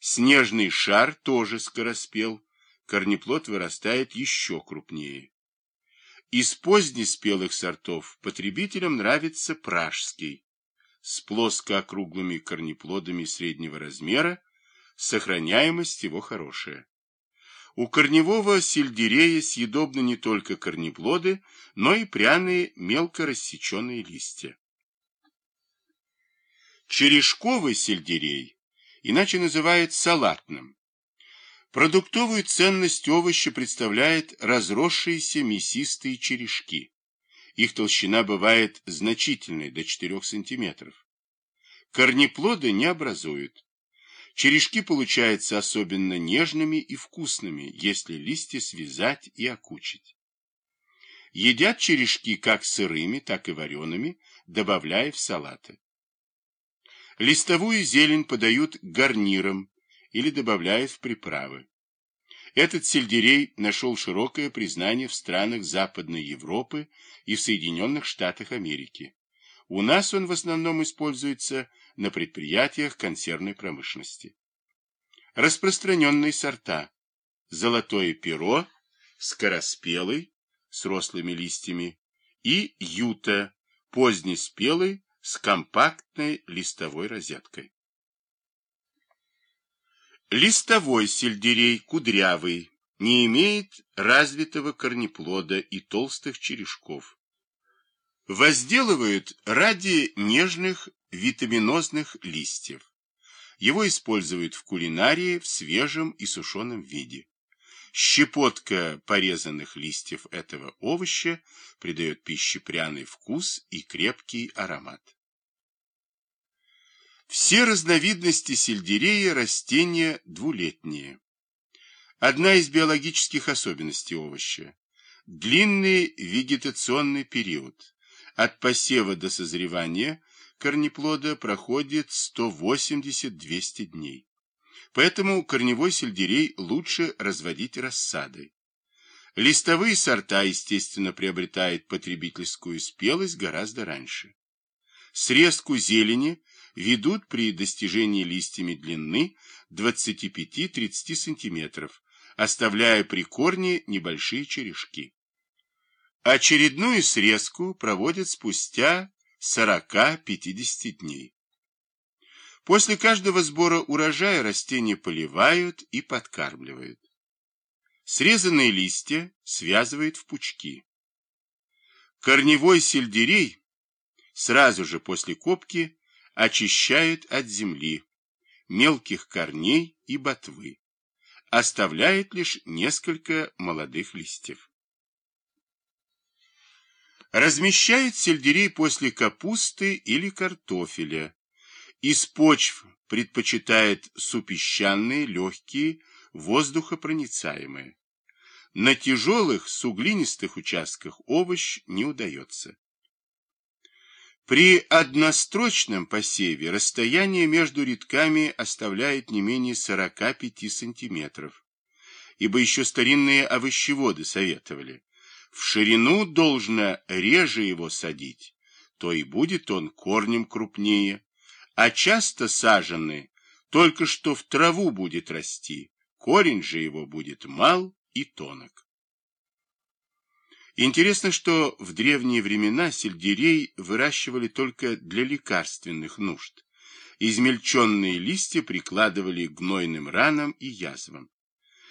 Снежный шар тоже скороспел, корнеплод вырастает еще крупнее. Из позднеспелых сортов потребителям нравится пражский, с плоско-округлыми корнеплодами среднего размера, сохраняемость его хорошая. У корневого сельдерея съедобны не только корнеплоды, но и пряные мелко рассеченные листья. Черешковый сельдерей, иначе называют салатным. Продуктовую ценность овоща представляет разросшиеся мясистые черешки. Их толщина бывает значительной, до 4 см. Корнеплоды не образуют. Черешки получаются особенно нежными и вкусными, если листья связать и окучить. Едят черешки как сырыми, так и вареными, добавляя в салаты. Листовую зелень подают гарниром или добавляют в приправы. Этот сельдерей нашел широкое признание в странах Западной Европы и в Соединенных Штатах Америки. У нас он в основном используется на предприятиях консервной промышленности. Распространенные сорта. Золотое перо, скороспелый, с рослыми листьями, и юта, позднеспелый, с компактной листовой розеткой. Листовой сельдерей, кудрявый, не имеет развитого корнеплода и толстых черешков. Возделывают ради нежных витаминозных листьев. Его используют в кулинарии в свежем и сушеном виде. Щепотка порезанных листьев этого овоща придает пище пряный вкус и крепкий аромат. Все разновидности сельдерея растения двулетние. Одна из биологических особенностей овоща – длинный вегетационный период. От посева до созревания корнеплода проходит 180-200 дней. Поэтому корневой сельдерей лучше разводить рассадой. Листовые сорта, естественно, приобретают потребительскую спелость гораздо раньше. Срезку зелени ведут при достижении листьями длины 25-30 см, оставляя при корне небольшие черешки. Очередную срезку проводят спустя 40-50 дней. После каждого сбора урожая растения поливают и подкармливают. Срезанные листья связывают в пучки. Корневой сельдерей сразу же после копки очищают от земли, мелких корней и ботвы. Оставляет лишь несколько молодых листьев. Размещают сельдерей после капусты или картофеля. Из почв предпочитает супесчаные, легкие, воздухопроницаемые. На тяжелых, суглинистых участках овощ не удается. При однострочном посеве расстояние между рядками оставляет не менее 45 сантиметров, ибо еще старинные овощеводы советовали. В ширину должно реже его садить, то и будет он корнем крупнее, а часто саженный только что в траву будет расти, корень же его будет мал и тонок. Интересно, что в древние времена сельдерей выращивали только для лекарственных нужд. Измельченные листья прикладывали к гнойным ранам и язвам.